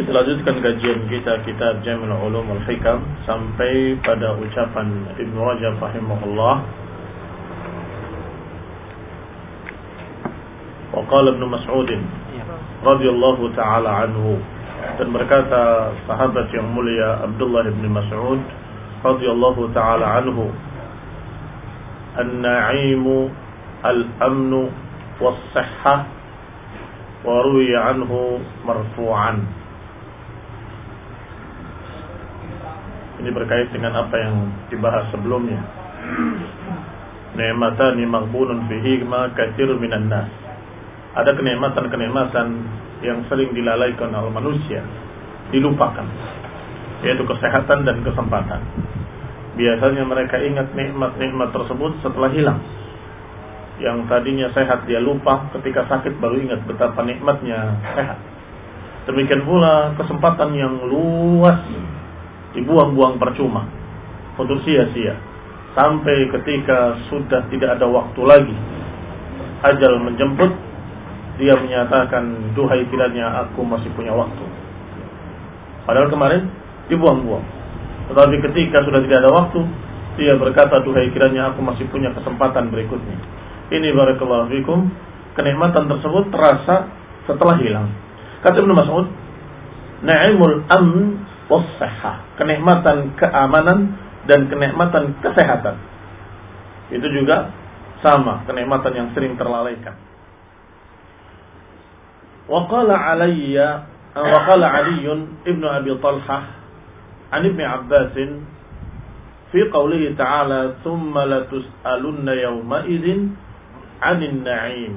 Kita lanjutkan kajian kita kitab Jamil Ulum al Hikam sampai pada ucapan Ibn Rajab rahimahullah. Wa qala Ibn Mas'ud radhiyallahu taala anhu dan berkata sahabat yang mulia Abdullah bin Mas'ud radhiyallahu taala anhu An-na'imu al-amnu was-sihhah wa ruwiya anhu Ini berkait dengan apa yang dibahas sebelumnya. Ni'matani maghbunun fihi ma katsirun minan nas. Ada kenikmatan-kenikmatan yang sering dilalaikan oleh manusia, dilupakan. Yaitu kesehatan dan kesempatan. Biasanya mereka ingat nikmat-nikmat tersebut setelah hilang. Yang tadinya sehat dia lupa, ketika sakit baru ingat betapa nikmatnya sehat. Demikian pula kesempatan yang luas dibuang-buang percuma untuk sia-sia. Sampai ketika sudah tidak ada waktu lagi ajal menjemput dia menyatakan duhai kiranya aku masih punya waktu. Padahal kemarin dibuang-buang. Tetapi ketika sudah tidak ada waktu dia berkata duhai kiranya aku masih punya kesempatan berikutnya. Ini barakallahu fikum kenikmatan tersebut terasa setelah hilang. Kata Ibnu Mas'ud na'imul amn wasahah, kenikmatan keamanan dan kenikmatan kesehatan. Itu juga sama, kenikmatan yang sering terlalaikan. Waqala alayya waqala Ali ibn Abi Talhah an Ibn Abbas fi qawlihi ta'ala thumma latus'alunna yawma idzin 'anil na'im.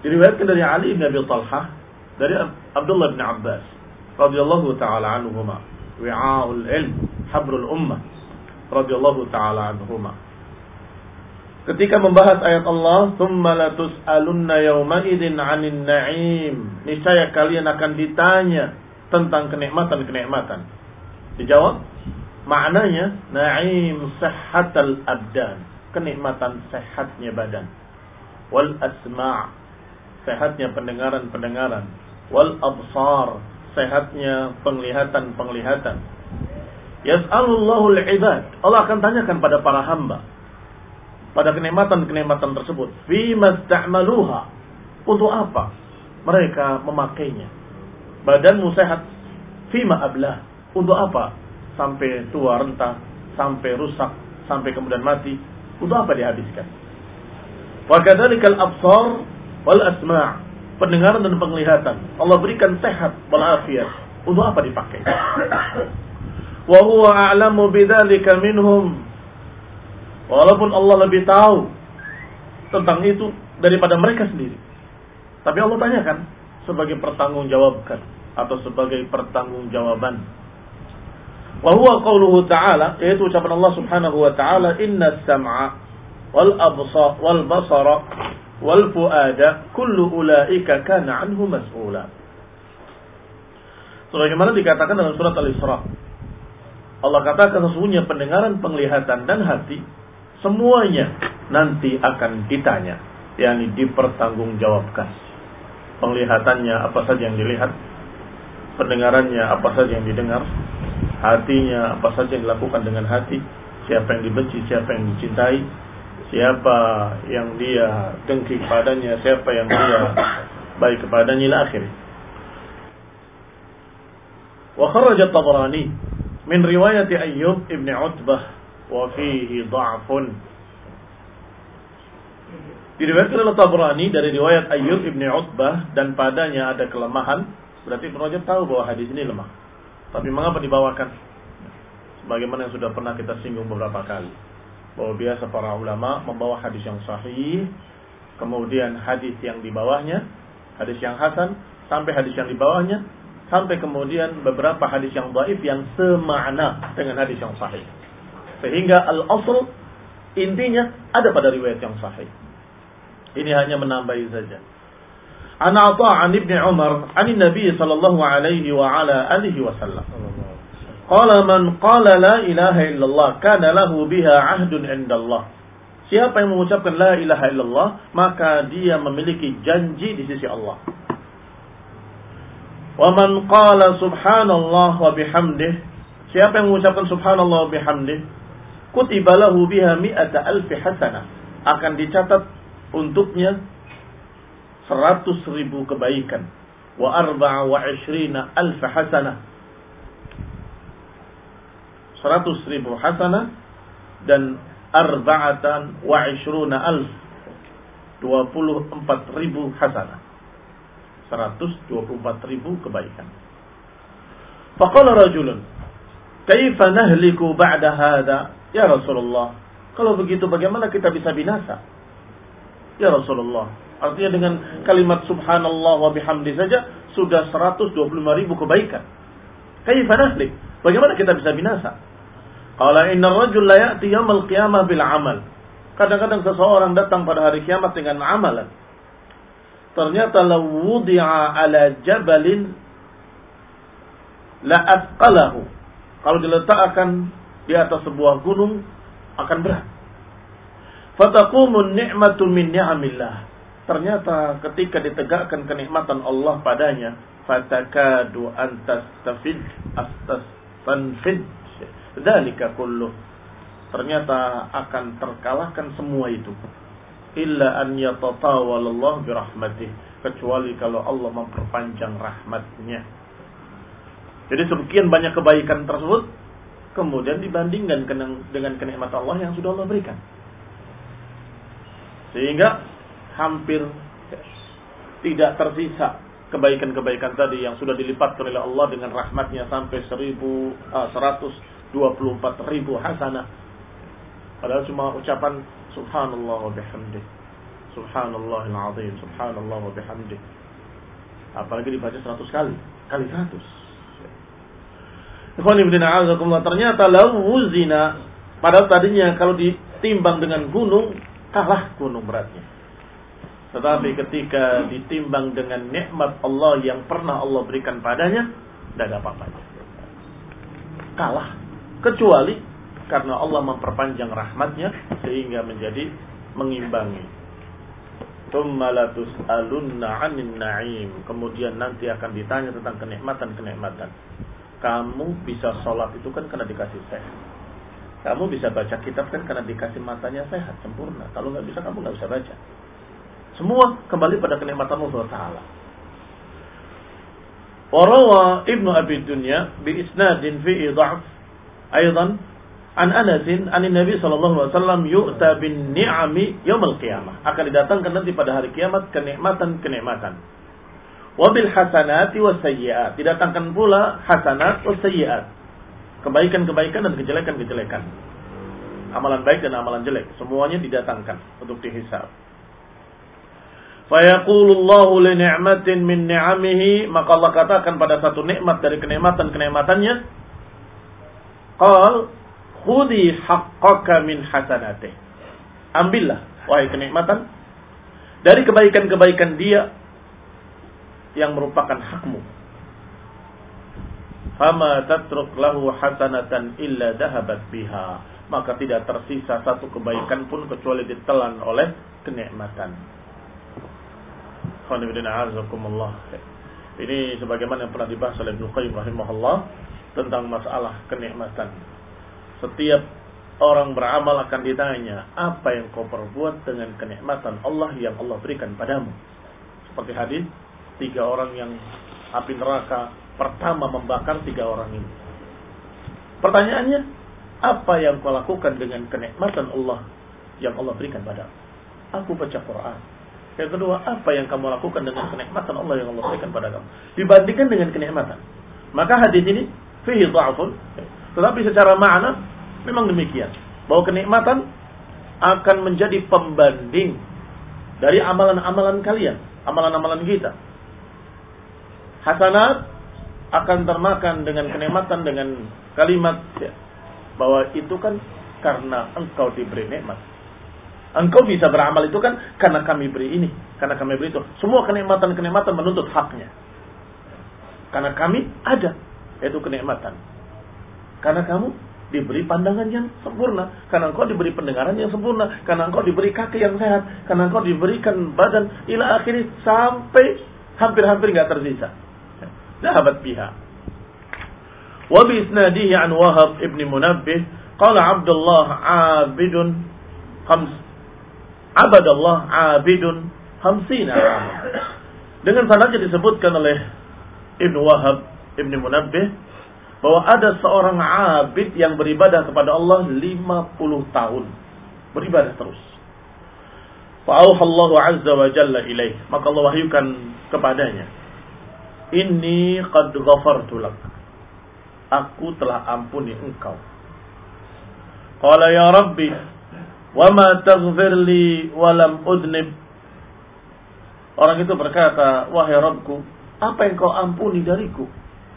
Diriwayatkan dari Ali bin Abi Talhah dari Abdullah bin Abbas radhiyallahu taala anhuma. Wi'aul ilm habrul ummah radhiyallahu taala anhuma. Ketika membahas ayat Allah thumma latus'alunna yawma idzin 'anil na'im. Niscaya kalian akan ditanya tentang kenikmatan-kenikmatan. Dijawab maknanya na'im sihhatal abdan kenikmatan sehatnya badan. Wal asma' sehatnya pendengaran-pendengaran. Wal absar sehatnya penglihatan-penglihatan. Yas'alullahu al-ibad. Allah akan tanyakan pada para hamba pada kenikmatan-kenikmatan tersebut. Fi. Untuk apa mereka memakainya? Badanmu sehat. Fima ablah. Untuk apa? Sampai tua renta, sampai rusak, sampai kemudian mati. Untuk apa dihabiskan? Wa kadzalikal absar wal asma' pendengaran dan penglihatan. Allah berikan sehat walafiat. Untuk apa dipakai? wa huwa a'lamu bidzalika minhum. Walaupun Allah lebih tahu tentang itu daripada mereka sendiri. Tapi Allah tanyakan sebagai pertanggungjawabkan atau sebagai pertanggungjawaban. Wa huwa qauluhu ta'ala yaitu ucapan Allah Subhanahu wa taala inna sam'a wal absar wal basara wal fuada kullu ulaika kana anhu mas'ula. Sebagaimana dikatakan dalam surat Al-Isra. Allah katakan sesungguhnya pendengaran, penglihatan dan hati semuanya nanti akan ditanya, yakni dipertanggungjawabkan. Penglihatannya apa saja yang dilihat, pendengarannya apa saja yang didengar, hatinya apa saja yang dilakukan dengan hati, siapa yang dibenci, siapa yang dicintai, siapa yang dia dengki kepadanya siapa yang dia baik kepadanya ila akhir. Wa kharaja tabrani min riwayat ayyub ibn utbah wa fihi dha'fun diriwayatkan oleh Tabrani dari riwayat Ayyub ibn Utbah dan padanya ada kelemahan. Berarti Ibn Rajab tahu bahwa hadis ini lemah. Tapi mengapa dibawakan? Sebagaimana yang sudah pernah kita singgung beberapa kali. Bahwa biasa para ulama membawa hadis yang sahih, kemudian hadis yang di bawahnya, hadis yang hasan, sampai hadis yang di bawahnya, sampai kemudian beberapa hadis yang dhaif yang semakna dengan hadis yang sahih. Sehingga al-asl intinya ada pada riwayat yang sahih. Ini hanya menambahi saja. An Atha an Umar an Nabi sallallahu alaihi wa ala alihi wasallam. Qala man qala la ilaha illallah kana lahu biha ahdun indallah. Siapa yang mengucapkan la ilaha illallah maka dia memiliki janji di sisi Allah. Wa man qala subhanallah wa bihamdih. Siapa yang mengucapkan subhanallah wa bihamdih, kutiba lahu biha mi'ata alfi hasanah. Akan dicatat untuknya seratus ribu kebaikan. Wa arba'a wa ishrina alfa hasanah. Seratus ribu hasanah dan arba'atan wa ishruna alf. Dua puluh empat ribu hasanah. 124 ribu kebaikan. Faqala rajulun, "Kaifa nahliku ba'da hadha?" Ya Rasulullah, kalau begitu bagaimana kita bisa binasa? Ya Rasulullah, artinya dengan kalimat subhanallah wa bihamdi saja sudah 125 ribu kebaikan. Kaifa nahlik? Bagaimana kita bisa binasa? Qala inna rajul la ya'ti yawmal qiyamah bil amal. Kadang-kadang seseorang datang pada hari kiamat dengan amalan ternyata lawudi'a ala jabalin la asqalahu. Kalau diletakkan di atas sebuah gunung akan berat. Fataqumun ni'matu min ni'amillah. Ternyata ketika ditegakkan kenikmatan Allah padanya, fatakadu antastafid astastanfid dzalika kullu. Ternyata akan terkalahkan semua itu illa an yatatawal Allah birahmatih kecuali kalau Allah memperpanjang rahmatnya. Jadi sekian banyak kebaikan tersebut kemudian dibandingkan dengan kenikmatan Allah yang sudah Allah berikan. Sehingga hampir tidak tersisa kebaikan-kebaikan tadi yang sudah dilipatkan oleh Allah dengan rahmatnya sampai 1000 uh, 124 ribu hasanah. Padahal cuma ucapan Subhanallah wa bihamdih. Subhanallah al-azim. Subhanallah wa bihamdih. Apalagi dibaca 100 kali. Kali 100. Ikhwan ibn a'azakumullah. Ternyata lau wuzina. Padahal tadinya kalau ditimbang dengan gunung. Kalah gunung beratnya. Tetapi ketika ditimbang dengan nikmat Allah yang pernah Allah berikan padanya. Tidak ada apa-apanya. Kalah. Kecuali karena Allah memperpanjang rahmatnya sehingga menjadi mengimbangi. alunna 'anin na'im. Kemudian nanti akan ditanya tentang kenikmatan-kenikmatan. Kamu bisa sholat itu kan karena dikasih sehat. Kamu bisa baca kitab kan karena dikasih matanya sehat, sempurna. Kalau nggak bisa, kamu nggak bisa baca. Semua kembali pada kenikmatan Allah Taala. Warawa Ibnu Abi Dunya bi isnadin fi dha'f aidan An Anasin, an Nabi sallallahu alaihi wasallam yu'ta bin ni'ami yaumil qiyamah. Akan didatangkan nanti pada hari kiamat kenikmatan-kenikmatan. Wabil hasanati was sayyi'at. Didatangkan pula hasanat was sayyi'at. Kebaikan-kebaikan dan kejelekan-kejelekan. Amalan baik dan amalan jelek. Semuanya didatangkan untuk dihisab. Fayaqulullahu li ni'matin min ni'amihi. Maka Allah katakan pada satu nikmat dari kenikmatan-kenikmatannya. Qal khudi haqqaka min hasanatih. Ambillah, wahai kenikmatan. Dari kebaikan-kebaikan dia yang merupakan hakmu fama tatruk lahu hasanatan illa dahabat biha maka tidak tersisa satu kebaikan pun kecuali ditelan oleh kenikmatan ini sebagaimana yang pernah dibahas oleh Ibnu Qayyim rahimahullah tentang masalah kenikmatan setiap orang beramal akan ditanya apa yang kau perbuat dengan kenikmatan Allah yang Allah berikan padamu seperti hadis tiga orang yang api neraka pertama membakar tiga orang ini. Pertanyaannya, apa yang kau lakukan dengan kenikmatan Allah yang Allah berikan padamu? Aku baca Quran. Yang kedua, apa yang kamu lakukan dengan kenikmatan Allah yang Allah berikan pada kamu? Dibandingkan dengan kenikmatan. Maka hadis ini fihi dha'fun. Tetapi secara makna memang demikian. Bahwa kenikmatan akan menjadi pembanding dari amalan-amalan kalian, amalan-amalan kita. Hasanat akan termakan dengan kenikmatan dengan kalimat ya, bahwa itu kan karena engkau diberi nikmat. Engkau bisa beramal itu kan karena kami beri ini, karena kami beri itu. Semua kenikmatan-kenikmatan menuntut haknya. Karena kami ada, yaitu kenikmatan. Karena kamu diberi pandangan yang sempurna, karena engkau diberi pendengaran yang sempurna, karena engkau diberi kaki yang sehat, karena engkau diberikan badan ila akhirnya sampai hampir-hampir nggak tersisa. Sahabat pihak. Wa bi isnadihi an Wahab ibn Munabbih qala Abdullah abidun khams Abadallah abidun hamsina. Dengan sanadnya disebutkan oleh Ibnu Wahab Ibnu Munabbih bahwa ada seorang abid yang beribadah kepada Allah 50 tahun. Beribadah terus. Fa'auhallahu azza wa jalla ilaih. Maka Allah wahyukan kepadanya. Inni qad ghafartu lak. Aku telah ampuni engkau. Qala ya Rabbi, wa ma taghfir li wa lam udnib. Orang itu berkata, wahai Rabbku, apa yang kau ampuni dariku?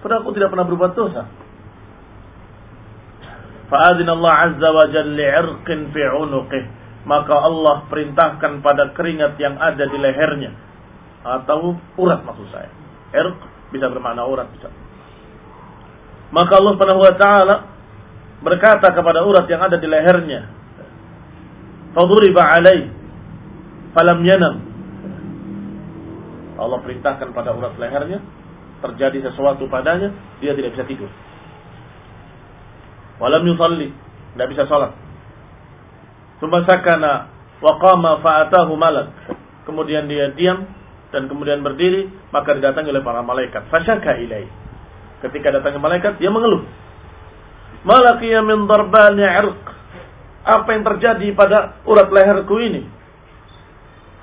Padahal aku tidak pernah berbuat dosa. Fa'adina Allah Azza wa Jalla irqin fi unuqih. Maka Allah perintahkan pada keringat yang ada di lehernya. Atau urat maksud saya. Irq bisa bermakna urat bisa. Maka Allah Subhanahu wa taala berkata kepada urat yang ada di lehernya, "Faduriba alai falam yanam." Allah perintahkan pada urat lehernya, terjadi sesuatu padanya, dia tidak bisa tidur. Walam yusalli, tidak bisa salat. Tsumma sakana wa qama fa'atahu malak. Kemudian dia diam dan kemudian berdiri, maka didatangi oleh para malaikat. Fasyaka ilai. Ketika datang malaikat, dia mengeluh. Malakiya min darbani irq. Apa yang terjadi pada urat leherku ini?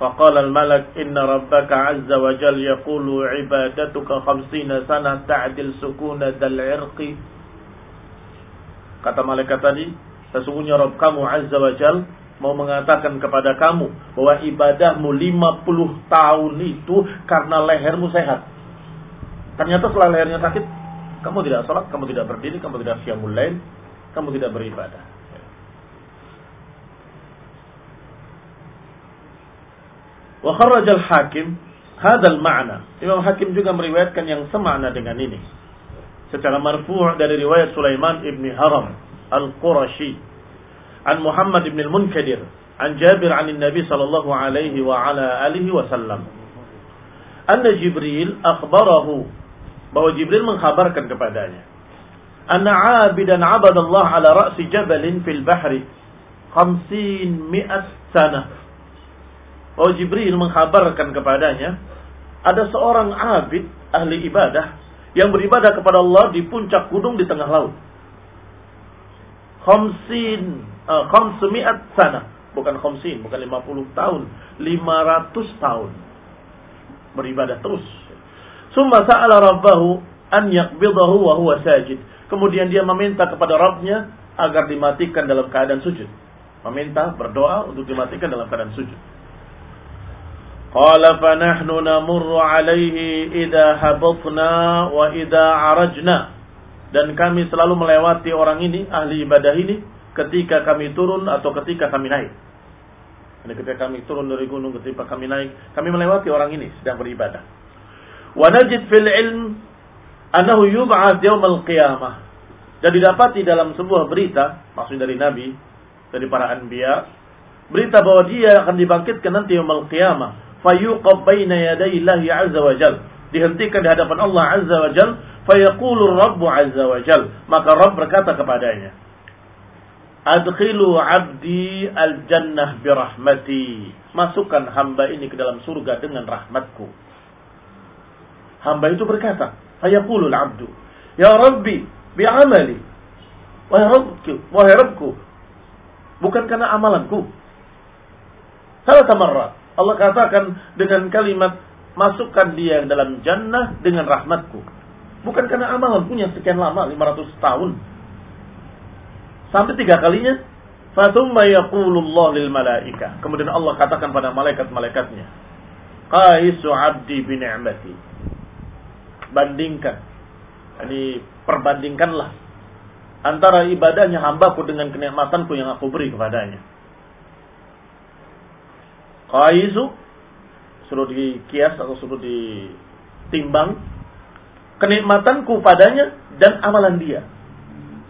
Al-malak inna rabbaka azza wa jal yaqulu ibadatuka khamsina sana ta'dil sukuna dal irqi. Kata malaikat tadi, sesungguhnya Rabb kamu azza jal mau mengatakan kepada kamu bahwa ibadahmu 50 tahun itu karena lehermu sehat. Ternyata setelah lehernya sakit, kamu tidak sholat, kamu tidak berdiri, kamu tidak siamul lain, kamu tidak beribadah. Wa kharraj al-hakim hadal ma'na. Imam Hakim juga meriwayatkan yang semakna dengan ini. Secara marfu' dari riwayat Sulaiman ibni Haram al-Qurashi عن محمد بن المنكدر عن جابر عن النبي صلى الله عليه وعلى آله وسلم أن جبريل أخبره bahwa Jibril mengkhabarkan kepadanya anna abidan abadallah ala ra'si jabalin fil bahri khamsin mi'at sana bahwa Jibril mengkhabarkan kepadanya ada seorang abid ahli ibadah yang beribadah kepada Allah di puncak gunung di tengah laut khamsin uh, khamsumi'at sana. Bukan khamsin, bukan 50 tahun. 500 tahun. Beribadah terus. Summa sa'ala rabbahu an yakbidahu wa huwa sajid. Kemudian dia meminta kepada Rabbnya agar dimatikan dalam keadaan sujud. Meminta, berdoa untuk dimatikan dalam keadaan sujud. Nahnu namurru alaihi idha habatna wa idha arajna. Dan kami selalu melewati orang ini, ahli ibadah ini, ketika kami turun atau ketika kami naik. Ini ketika kami turun dari gunung, ketika kami naik, kami melewati orang ini sedang beribadah. Wa najid fil ilm annahu yub'ats yaumal qiyamah. Dan didapati dalam sebuah berita, maksudnya dari Nabi, dari para anbiya, berita bahwa dia akan dibangkitkan nanti yaumal qiyamah. Fayuqab baina yaday Allah azza wa jal. Dihentikan di hadapan Allah azza wa jal. Fayaqulu Rabbu azza wa jal. Maka Rabb berkata kepadanya. Adkhilu abdi al-jannah birahmati. Masukkan hamba ini ke dalam surga dengan rahmatku. Hamba itu berkata, Fayaqulu al-abdu. Ya Rabbi, bi'amali. Wahai Rabbku, wahai Rabbku. Bukan karena amalanku. Salah tamarrat. Allah katakan dengan kalimat, masukkan dia dalam jannah dengan rahmatku. Bukan karena amalan punya sekian lama, 500 tahun Sampai tiga kalinya. Fathumma yaqulullah lil malaika. Kemudian Allah katakan pada malaikat-malaikatnya. Qaisu abdi bini'mati. Bandingkan. Ini perbandingkanlah. Antara ibadahnya hambaku dengan kenikmatanku yang aku beri kepadanya. Qaisu. Suruh dikias atau suruh ditimbang. Kenikmatanku padanya dan amalan dia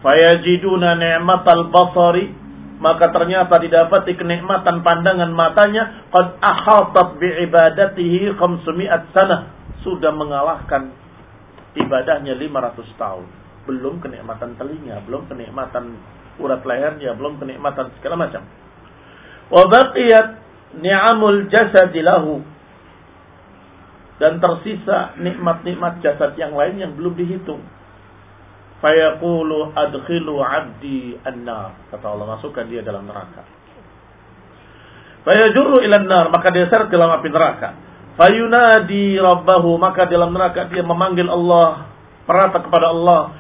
fayajiduna ni'matal basari maka ternyata didapati kenikmatan pandangan matanya qad ahatat bi ibadatihi 500 sana sudah mengalahkan ibadahnya 500 tahun belum kenikmatan telinga belum kenikmatan urat lehernya belum kenikmatan segala macam wa baqiyat ni'amul jasad lahu dan tersisa nikmat-nikmat jasad yang lain yang belum dihitung Fayaqulu adkhilu abdi annar. Kata Allah, masukkan dia dalam neraka. Fayajurru ila nar. Maka dia seret dalam api neraka. Fayunadi rabbahu. Maka dalam neraka dia memanggil Allah. Perata kepada Allah.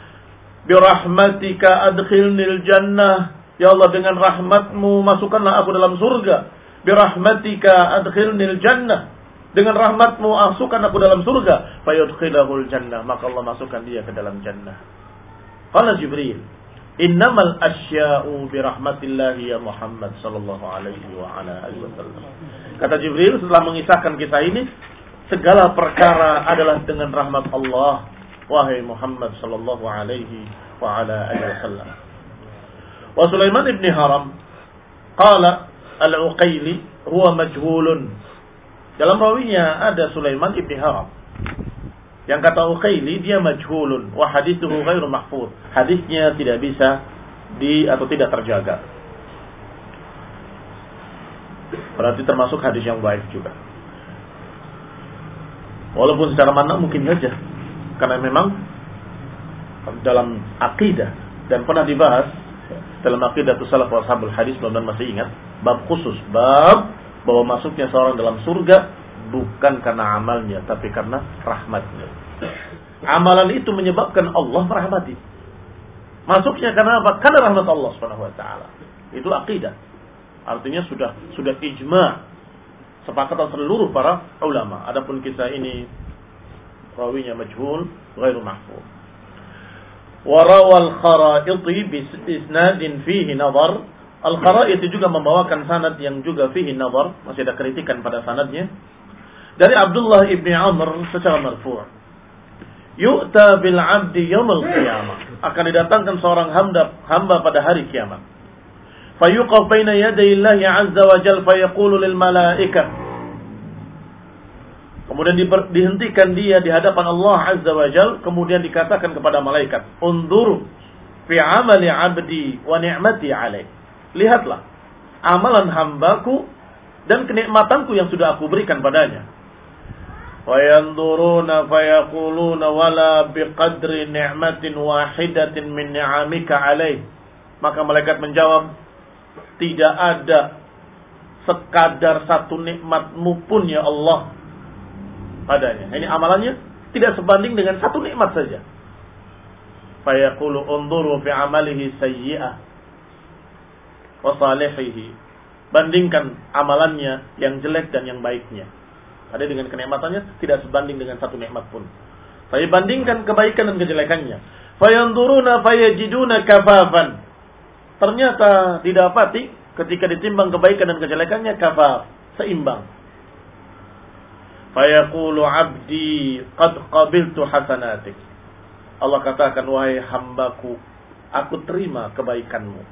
Birahmatika adkhilnil jannah. Ya Allah dengan rahmatmu masukkanlah aku dalam surga. Birahmatika adkhilnil jannah. Dengan rahmatmu masukkan aku dalam surga. Fayudkhilahul jannah. Maka Allah masukkan dia ke dalam jannah. Qala Jibril, "Innamal asya'u bi rahmatillah ya Muhammad sallallahu alaihi wa ala alihi wasallam." Kata Jibril setelah mengisahkan kisah ini, segala perkara adalah dengan rahmat Allah, wahai Muhammad sallallahu alaihi wa ala alihi wasallam. Wa Sulaiman ibn Haram qala al-Uqaili huwa majhulun. Dalam rawinya ada Sulaiman ibn Haram yang kata Uqaili dia majhulun wa hadithuhu ghairu mahfuz. Hadisnya tidak bisa di atau tidak terjaga. Berarti termasuk hadis yang baik juga. Walaupun secara mana mungkin saja. Karena memang dalam akidah dan pernah dibahas dalam akidah itu salaf ashabul hadis mudah masih ingat bab khusus bab bahwa masuknya seorang dalam surga bukan karena amalnya tapi karena rahmatnya. Amalan itu menyebabkan Allah merahmati. Masuknya karena apa? Karena rahmat Allah Subhanahu wa taala. Itu akidah. Artinya sudah sudah ijma sepakatan seluruh para ulama. Adapun kisah ini rawinya majhul, ghairu mahfuz. Warawal kharaiti bi isnadin fihi nazar. Al kharaiti juga membawakan sanad yang juga fihi nazar, masih ada kritikan pada sanadnya. Dari Abdullah ibni Amr secara marfu' yu'ta bil 'abdi yaumil qiyamah. Akan didatangkan seorang hamba hamba pada hari kiamat. Fayuqaf baina yaday Allah 'azza wa jalla fayaqulu lil malaikah Kemudian diper, dihentikan dia di hadapan Allah Azza wa Jal, kemudian dikatakan kepada malaikat, "Undur fi amali 'abdi wa ni'mati 'alaih." Lihatlah amalan hambaku dan kenikmatanku yang sudah aku berikan padanya. Wa yanzuruna wala biqadri ni'matin wahidatin min ni'amika 'alaih. Maka malaikat menjawab, "Tidak ada sekadar satu nikmatmu pun ya Allah padanya ini amalannya tidak sebanding dengan satu nikmat saja fayaqulu unzuru fi amalihi sayyi'ah wa salihihi. Bandingkan amalannya yang jelek dan yang baiknya. Ada dengan kenikmatannya tidak sebanding dengan satu nikmat pun. Saya bandingkan kebaikan dan kejelekannya. Fayanzuruna fayajiduna kafafan. Ternyata didapati ketika ditimbang kebaikan dan kejelekannya kafaf, seimbang. Fayaqulu abdi qad qabiltu hasanatik. Allah katakan wahai hambaku, aku terima kebaikanmu.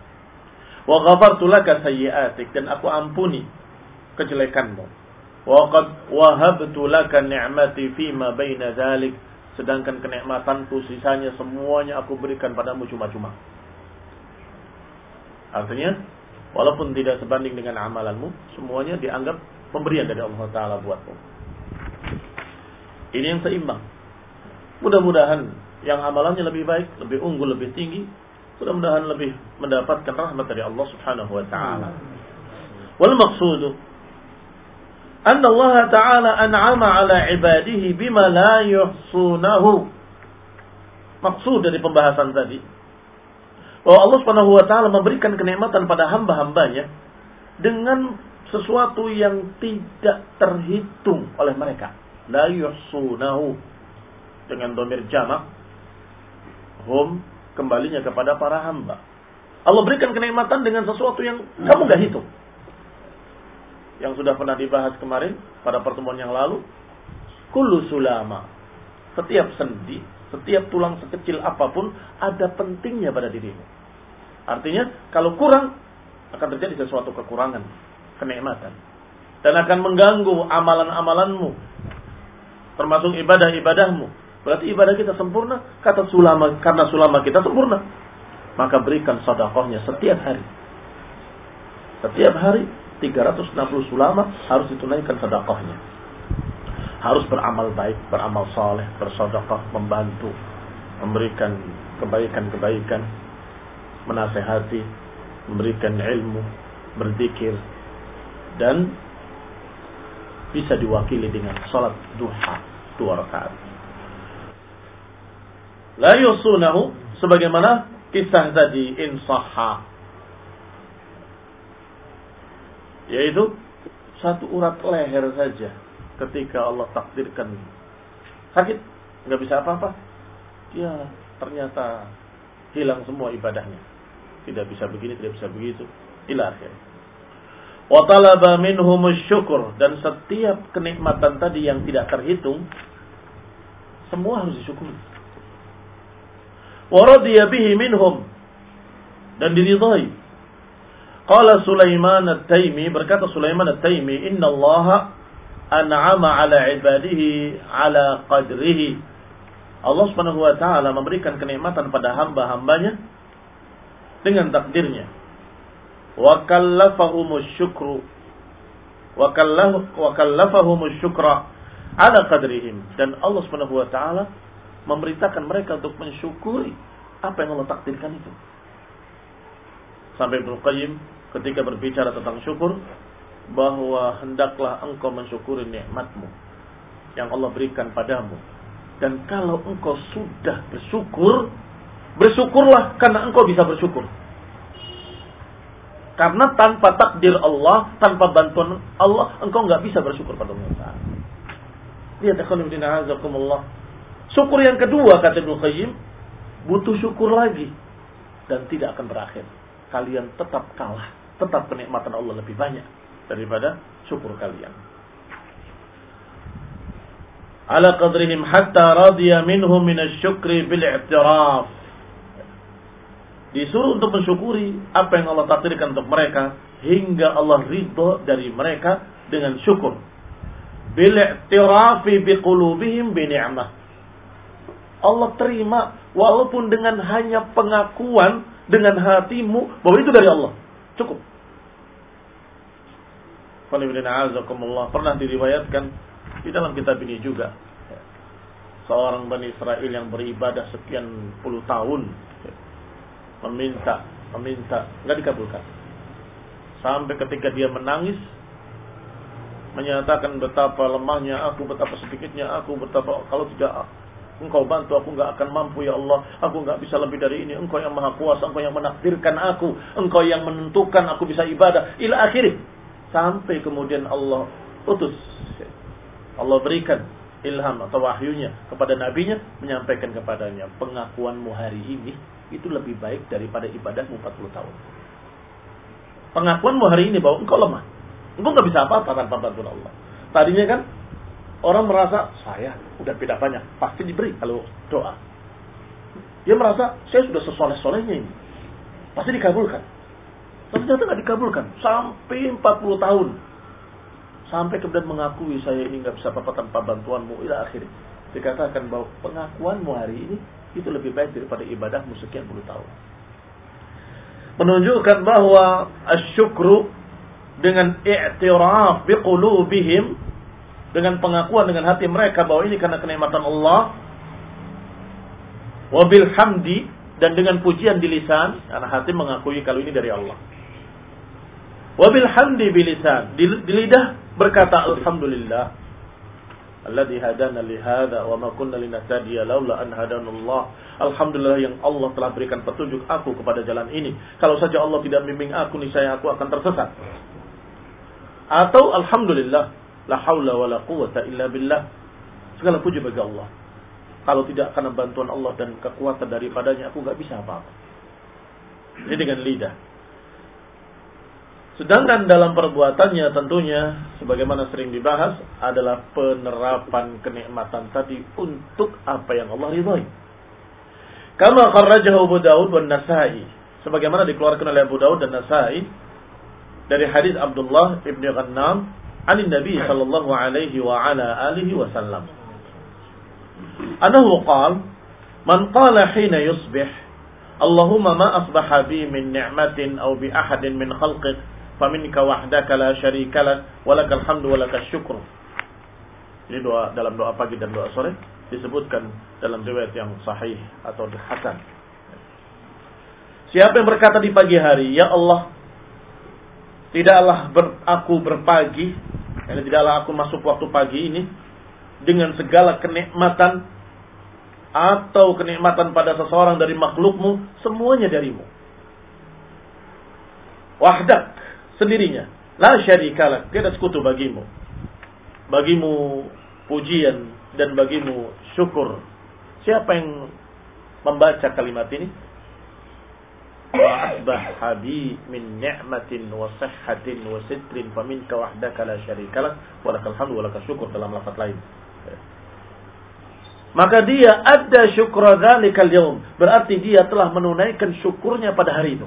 Wa ghafartu laka sayyi'atik dan aku ampuni kejelekanmu. Wa qad wahabtu laka ni'mati fima baina dzalik sedangkan kenikmatanku sisanya semuanya aku berikan padamu cuma-cuma. Artinya, walaupun tidak sebanding dengan amalanmu, semuanya dianggap pemberian dari Allah Taala buatmu. Ini yang seimbang. Mudah-mudahan yang amalannya lebih baik, lebih unggul, lebih tinggi, mudah-mudahan lebih mendapatkan rahmat dari Allah Subhanahu wa taala. Wal maqsudu anna Allah taala an'ama ala ibadihi bima la yuhsunahu. Maksud dari pembahasan tadi bahwa Allah Subhanahu wa taala memberikan kenikmatan pada hamba-hambanya dengan sesuatu yang tidak terhitung oleh mereka. La yuhsunahu dengan domir jamak hum kembalinya kepada para hamba. Allah berikan kenikmatan dengan sesuatu yang kamu gak hitung. Yang sudah pernah dibahas kemarin pada pertemuan yang lalu, kullu sulama. Setiap sendi, setiap tulang sekecil apa pun ada pentingnya pada dirimu. Artinya kalau kurang akan terjadi sesuatu kekurangan, kenikmatan dan akan mengganggu amalan-amalanmu termasuk ibadah-ibadahmu Berarti ibadah kita sempurna, kata sulama, karena sulama kita sempurna. Maka berikan sodakohnya setiap hari. Setiap hari 360 sulama harus ditunaikan sodakohnya. Harus beramal baik, beramal soleh, bersodakoh, membantu, memberikan kebaikan-kebaikan, menasehati, memberikan ilmu, berzikir, dan bisa diwakili dengan sholat duha dua rakaat. La yusunahu sebagaimana kisah tadi insahha yaitu satu urat leher saja ketika Allah takdirkan. Sakit? Nggak bisa apa-apa? Ya ternyata hilang semua ibadahnya. Tidak bisa begini tidak bisa begitu. Ila akhir wa talaba minhum syukur. Dan setiap kenikmatan tadi yang tidak terhitung semua harus disyukuri waradiya bihi minhum dan diridhai. Qala Sulaiman At-Taimi berkata Sulaiman At-Taimi inna Allah an'ama ala ibadihi ala qadrihi. Allah Subhanahu wa taala memberikan kenikmatan pada hamba-hambanya dengan takdirnya. Wa kallafahumus syukru wa kallafahumus syukra ala qadrihim dan Allah Subhanahu wa taala memerintahkan mereka untuk mensyukuri apa yang Allah takdirkan itu. Sampai Ibnu Qayyim ketika berbicara tentang syukur bahwa hendaklah engkau mensyukuri nikmatmu yang Allah berikan padamu. Dan kalau engkau sudah bersyukur, bersyukurlah karena engkau bisa bersyukur. Karena tanpa takdir Allah, tanpa bantuan Allah, engkau nggak bisa bersyukur pada Allah. Lihat ikhwan Allah Syukur yang kedua kata Ibnu Qayyim butuh syukur lagi dan tidak akan berakhir. Kalian tetap kalah, tetap kenikmatan Allah lebih banyak daripada syukur kalian. Ala qadrihim hatta radiya minhum minasyukri bil i'tiraf. Disuruh untuk mensyukuri apa yang Allah takdirkan untuk mereka hingga Allah ridho dari mereka dengan syukur. Bil i'tirafi biqulubihim bi ni'mah Allah terima walaupun dengan hanya pengakuan dengan hatimu bahwa itu dari Allah. Cukup. Pernah diriwayatkan di dalam kitab ini juga seorang Bani Israel yang beribadah sekian puluh tahun meminta meminta nggak dikabulkan sampai ketika dia menangis menyatakan betapa lemahnya aku betapa sedikitnya aku betapa kalau tidak Engkau bantu aku nggak akan mampu ya Allah. Aku nggak bisa lebih dari ini. Engkau yang maha kuasa. Engkau yang menakdirkan aku. Engkau yang menentukan aku bisa ibadah. Ila akhirnya. Sampai kemudian Allah utus. Allah berikan ilham atau wahyunya kepada nabinya menyampaikan kepadanya pengakuanmu hari ini itu lebih baik daripada ibadahmu 40 tahun. Pengakuanmu hari ini bahwa engkau lemah. Engkau nggak bisa apa-apa tanpa bantuan Allah. Tadinya kan orang merasa saya udah beda banyak, pasti diberi kalau doa. Dia merasa saya sudah sesoleh-solehnya ini, pasti dikabulkan. Tapi ternyata nggak dikabulkan sampai 40 tahun. Sampai kemudian mengakui saya ini nggak bisa apa-apa tanpa bantuanmu. Ila akhir dikatakan bahwa pengakuanmu hari ini itu lebih baik daripada ibadahmu sekian puluh tahun. Menunjukkan bahwa asyukru dengan i'tiraf biqulubihim dengan pengakuan dengan hati mereka bahwa ini karena kenikmatan Allah wabil hamdi dan dengan pujian di lisan karena hati mengakui kalau ini dari Allah. Wabil hamdi di, di lidah berkata alhamdulillah alladzi hadana li hadza wa ma kunna linahtadiya laula an hadanallah alhamdulillah yang Allah telah berikan petunjuk aku kepada jalan ini. Kalau saja Allah tidak bimbing aku niscaya aku akan tersesat atau alhamdulillah la haula wala quwata illa billah. Segala puji bagi Allah. Kalau tidak karena bantuan Allah dan kekuatan daripadanya aku nggak bisa apa-apa. Ini dengan lidah. Sedangkan dalam perbuatannya tentunya sebagaimana sering dibahas adalah penerapan kenikmatan tadi untuk apa yang Allah ridhai. Kama kharrajahu Abu Daud dan Nasai. Sebagaimana dikeluarkan oleh Abu Daud dan Nasai dari hadis Abdullah ibn Ghannam an Nabi sallallahu alaihi wa ala alihi wasallam annahu qala man qala hina yusbih Allahumma ma asbaha bi min ni'matin aw bi ahadin min khalqik faminka wahdaka la syarika lak wa lakal hamdu wa syukru ini doa dalam doa pagi dan doa sore disebutkan dalam riwayat yang sahih atau hasan. Siapa yang berkata di pagi hari, Ya Allah, Tidaklah ber, aku berpagi, yani tidaklah aku masuk waktu pagi ini dengan segala kenikmatan atau kenikmatan pada seseorang dari makhlukmu, semuanya darimu. Wahdak, sendirinya. La syarikalah, tiada sekutu bagimu. Bagimu pujian dan bagimu syukur. Siapa yang membaca kalimat ini? وأصبح بي من نعمة وصحة وستر فمنك وحدك لا شريك لك ولك الحمد ولك الشكر dalam lafaz lain. Maka dia ada syukra dzalikal yaum. Berarti dia telah menunaikan syukurnya pada hari itu.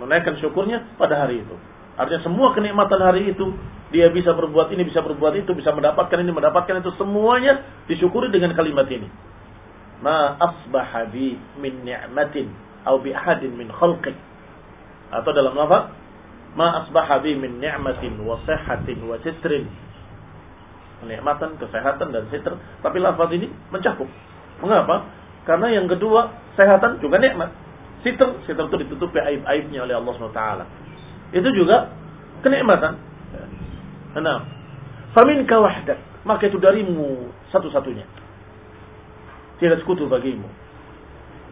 Menunaikan syukurnya pada hari itu. Artinya semua kenikmatan hari itu dia bisa berbuat ini, bisa berbuat itu, bisa mendapatkan ini, mendapatkan itu semuanya disyukuri dengan kalimat ini. Ma asbaha bi min ni'matin atau bi ahadin min khalqik atau dalam lafaz ma asbaha bi min ni'matin wa sihhatin wa sitrin kenikmatan, kesehatan dan sitr. Tapi lafaz ini mencakup. Mengapa? Karena yang kedua, kesehatan juga nikmat. Sitr, sitr itu ditutupi aib-aibnya oleh Allah SWT. Itu juga kenikmatan. Nah, faminka wahdak. Maka itu darimu satu-satunya. Tidak sekutu bagimu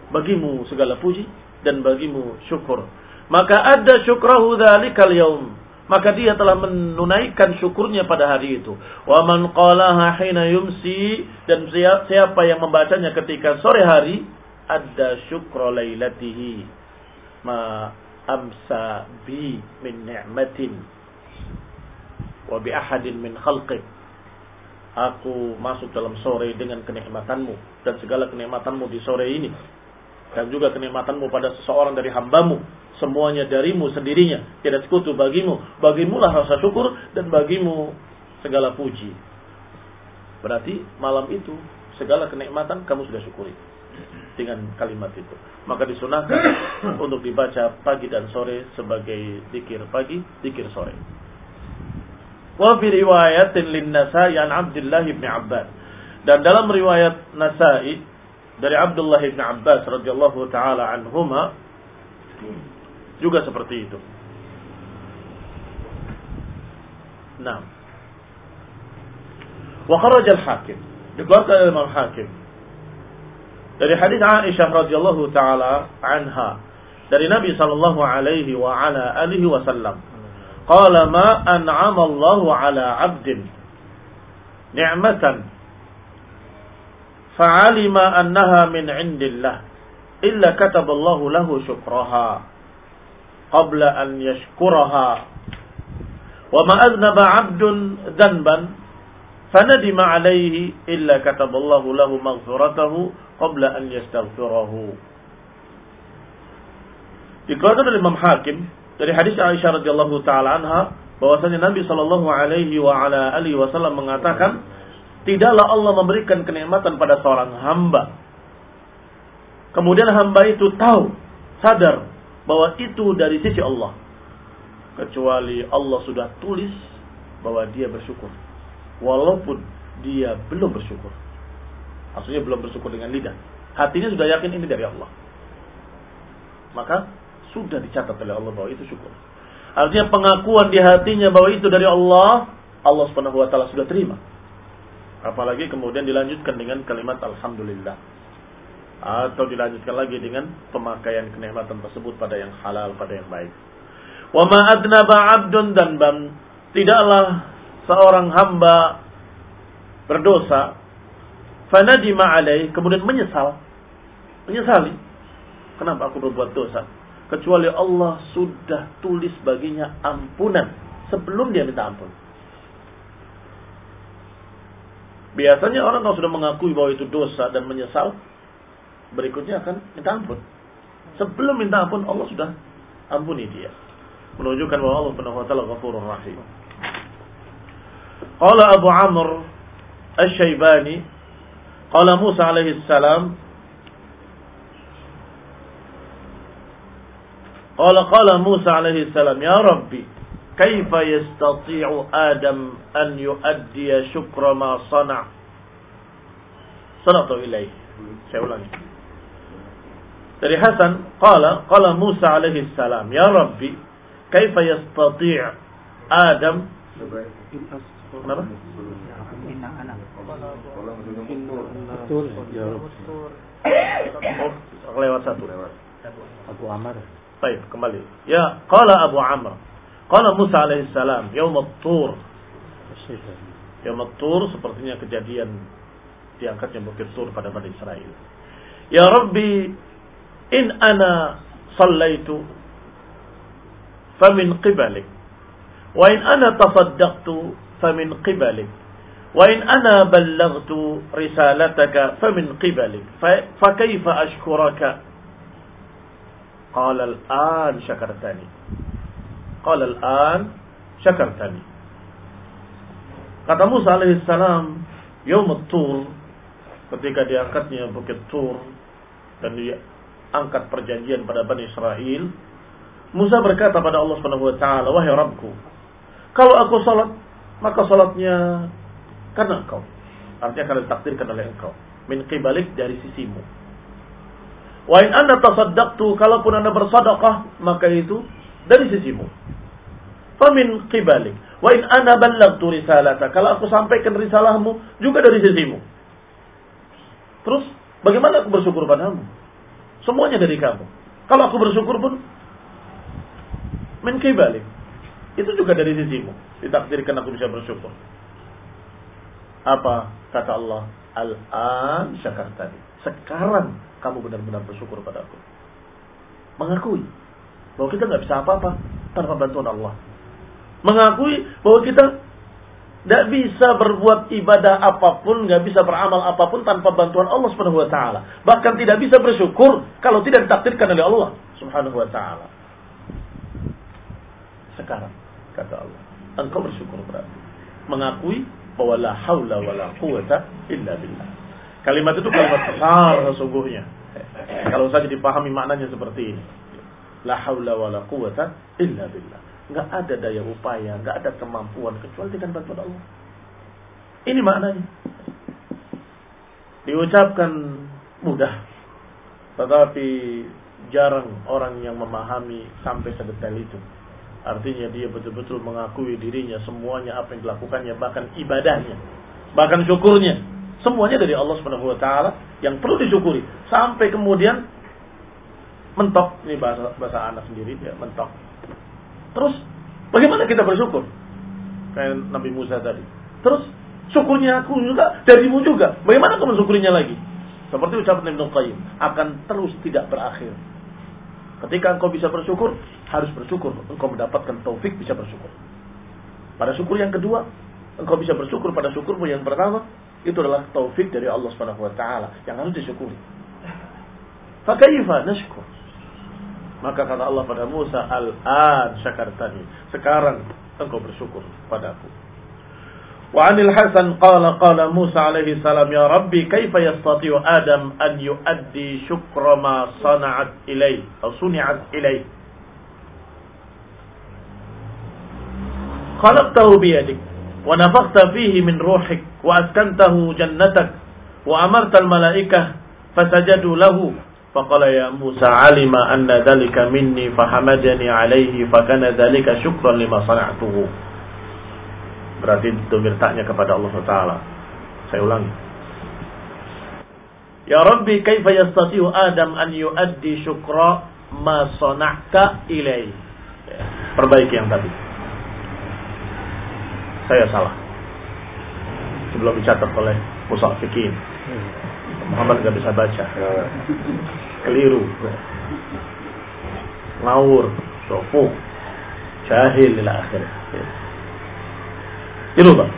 bagimu segala puji dan bagimu syukur. Maka ada syukrahu dzalikal yaum. Maka dia telah menunaikan syukurnya pada hari itu. Wa man qalaha hina yumsi dan siapa yang membacanya ketika sore hari ada syukra lailatihi ma amsa bi min ni'matin wa bi ahadin min khalqik aku masuk dalam sore dengan kenikmatanmu dan segala kenikmatanmu di sore ini dan juga kenikmatanmu pada seseorang dari hambamu. Semuanya darimu sendirinya. Tidak sekutu bagimu. Bagimulah rasa syukur dan bagimu segala puji. Berarti malam itu segala kenikmatan kamu sudah syukuri dengan kalimat itu. Maka disunahkan untuk dibaca pagi dan sore sebagai dikir pagi dikir sore. Wa fi riwayatin lin Nasa'i an Abdullah bin Abbas. Dan dalam riwayat Nasa'i dari Abdullah bin Abbas radhiyallahu taala anhuma juga seperti itu. Nah. Wa kharaja al-Hakim. Dikeluarkan oleh Imam Hakim Dari hadis Aisyah radhiyallahu taala anha dari Nabi sallallahu alaihi wa ala alihi wasallam. Qala ma an'ama Allahu ala 'abdin ni'matan fa'alima annaha min 'indillah. Illa kataba Allahu lahu syukraha. Qabla an yashkuraha. Wa ma aznaba 'abdun dhanban fanadima 'alayhi illa kataba Allahu lahu maghfiratahu qabla an yastaghfirahu. Dikeluarkan dari Imam Hakim dari hadis Aisyah radhiyallahu taala anha bahwasanya Nabi sallallahu alaihi wa ala alihi wasallam mengatakan tidaklah Allah memberikan kenikmatan pada seorang hamba. Kemudian hamba itu tahu sadar bahwa itu dari sisi Allah. Kecuali Allah sudah tulis bahwa dia bersyukur. Walaupun dia belum bersyukur. Maksudnya belum bersyukur dengan lidah. Hatinya sudah yakin ini dari Allah. Maka sudah dicatat oleh Allah bahwa itu syukur. Artinya pengakuan di hatinya bahwa itu dari Allah, Allah taala sudah terima. Apalagi kemudian dilanjutkan dengan kalimat alhamdulillah. Atau dilanjutkan lagi dengan pemakaian kenikmatan tersebut pada yang halal, pada yang baik. Wa ma adnaba 'abdun bam tidaklah seorang hamba berdosa fanadima alaih kemudian menyesal menyesali kenapa aku berbuat dosa kecuali Allah sudah tulis baginya ampunan sebelum dia minta ampun. Biasanya orang kalau sudah mengakui bahwa itu dosa dan menyesal, berikutnya akan minta ampun. Sebelum minta ampun, Allah sudah ampuni dia. Menunjukkan bahwa Allah Subhanahu wa taala ghafurur rahim. Qala Abu Amr Asy-Syaibani qala Musa alaihi salam qala qala Musa alaihi salam ya Rabbi كيف يستطيع آدم أن يؤدي شكر ما صنع صنعت إليه saya ulangi dari Hasan qala qala Musa alaihi salam ya Rabbi kaifa yastati' Adam kenapa betul ya Rabbi lewat satu Abu Amr Baik, kembali. Ya, qala Abu Amr. Qala Musa alaihi salam, yaum tur Yaum tur sepertinya kejadian diangkatnya bukit tur pada Bani Israel. Ya Rabbi, in ana sallaitu famin qibalik. Wa in ana tasaddaqtu famin qibalik. Wa in ana ballaghtu risalataka famin qibalik. Fa kaifa ashkuraka Qala al-an syakartani. Qala al-an syakartani. Kata Musa alaihissalam, Yom Tur, ketika diangkatnya Bukit Tur, dan diangkat perjanjian pada Bani Israel, Musa berkata pada Allah Subhanahu wa taala, "Wahai Rabbku, kalau aku salat, maka salatnya karena engkau. Artinya karena ditakdirkan oleh engkau. Min qibalik dari sisimu. Wa in anda tasaddaqtu, kalaupun anda bersadaqah, maka itu dari sisimu. Famin qibalik. Wa in ana ballagtu risalata, kalau aku sampaikan risalahmu juga dari sisimu. Terus bagaimana aku bersyukur padamu? Semuanya dari kamu. Kalau aku bersyukur pun min qibalik. Itu juga dari sisimu. Ditakdirkan aku bisa bersyukur. Apa kata Allah? Al-an syakartani. Sekarang kamu benar-benar bersyukur padaku. Mengakui bahwa kita nggak bisa apa-apa tanpa bantuan Allah. Mengakui bahwa kita tidak bisa berbuat ibadah apa pun, nggak bisa beramal apa pun tanpa bantuan Allah Subhanahu wa taala. Bahkan tidak bisa bersyukur kalau tidak ditakdirkan oleh Allah Subhanahu wa taala. Sekarang kata Allah, engkau bersyukur berarti mengakui bahwa la haula wala quwata illa billah. Kalimat itu kalimat besar sesungguhnya. Kalau saja dipahami maknanya seperti ini. La haula wa la quwata illa billah. Enggak ada daya upaya, enggak ada kemampuan kecuali dengan bantuan Allah. Ini maknanya. Diucapkan mudah. Tetapi jarang orang yang memahami sampai sedetail itu. Artinya dia betul-betul mengakui dirinya semuanya apa yang dilakukannya bahkan ibadahnya, bahkan syukurnya Semuanya dari Allah Subhanahu wa taala yang perlu disyukuri sampai kemudian mentok. Ini bahasa bahasa anak sendiri ya mentok. Terus bagaimana kita bersyukur? Kayak Nabi Musa tadi. Terus syukurnya aku juga darimu juga. Bagaimana kamu syukurinya lagi? Seperti ucapan Ibnu Qayyim akan terus tidak berakhir. Ketika engkau bisa bersyukur harus bersyukur. Engkau mendapatkan taufik bisa bersyukur. Pada syukur yang kedua engkau bisa bersyukur pada syukurmu yang pertama itu adalah taufik dari Allah Subhanahu wa taala yang harus disyukuri. Fakaifa nashkur? Maka kata Allah pada Musa, "Al-an syakartani." Sekarang engkau bersyukur padaku. Wa 'anil Hasan qala qala Musa alaihi salam, "Ya Rabbi, kaifa yastati'u Adam an yu'addi syukra ma sana'at ilai atau suni'at ilai?" Khalaqtahu biyadik wa nafakhta fihi min ruhik wa askantahu jannatak wa amarta al-malaikah fasajadu lahu فقال يا موسى علم أن ذلك مني فحمدني عليه فكان ذلك شكرا لما صنعته berarti domir taknya kepada Allah Taala. Saya ulangi. Ya Rabbi, kaifa yastati'u Adam an yuaddi syukra ma sana'ta ilai. Ya, perbaiki yang tadi. Saya salah. Sebelum dicatat oleh Musa Fikin. Muhammad nggak bisa baca. Keliru. Ngawur, sofu, jahil ila akhir. Itu bang.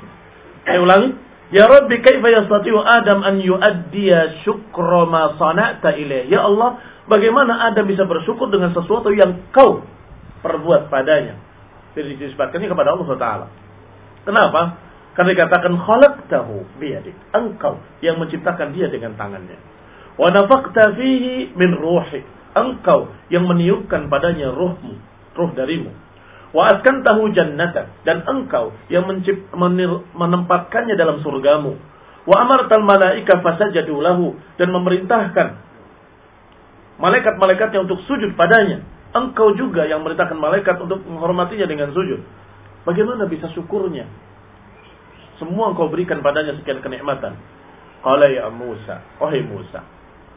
Saya ulangi. Ya Rabbi kaifa yastati'u Adam an yuaddiya syukra ma sana'ta ilaih. Ya Allah, bagaimana Adam bisa bersyukur dengan sesuatu yang kau perbuat padanya. Jadi disebutkannya kepada Allah Taala. Kenapa? Karena dikatakan khalaqtahu biyadik. Engkau yang menciptakan dia dengan tangannya. Wa nafaqta fihi min ruhi. Engkau yang meniupkan padanya ruhmu, ruh darimu. Wa askantahu jannatak dan engkau yang mencip, menir, menempatkannya dalam surgamu. Wa amartal malaika fasajadu lahu dan memerintahkan malaikat-malaikatnya untuk sujud padanya. Engkau juga yang memerintahkan malaikat untuk menghormatinya dengan sujud. Bagaimana bisa syukurnya? Semua engkau berikan padanya sekian kenikmatan. Qala ya Musa, wahai Musa,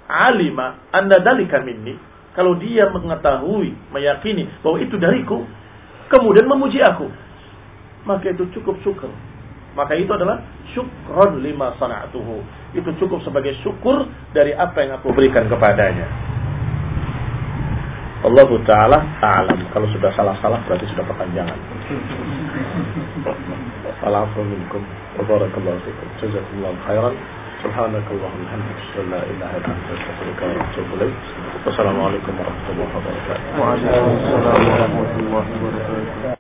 alima anda dalika minni. Kalau dia mengetahui, meyakini bahwa itu dariku, kemudian memuji aku, maka itu cukup syukur. Maka itu adalah syukron lima sana'atuhu. Itu cukup sebagai syukur dari apa yang aku berikan kepadanya. Allah Ta'ala alam. Kalau sudah salah-salah berarti sudah perpanjangan. العفو منكم وبارك الله فيكم. جزاكم الله خيرا. سبحانك اللهم وبحمدك أشهد أن لا إله إلا أنت أستغفرك وأتوب إليك. والسلام عليكم ورحمة الله وبركاته. وعليكم السلام ورحمة الله وبركاته.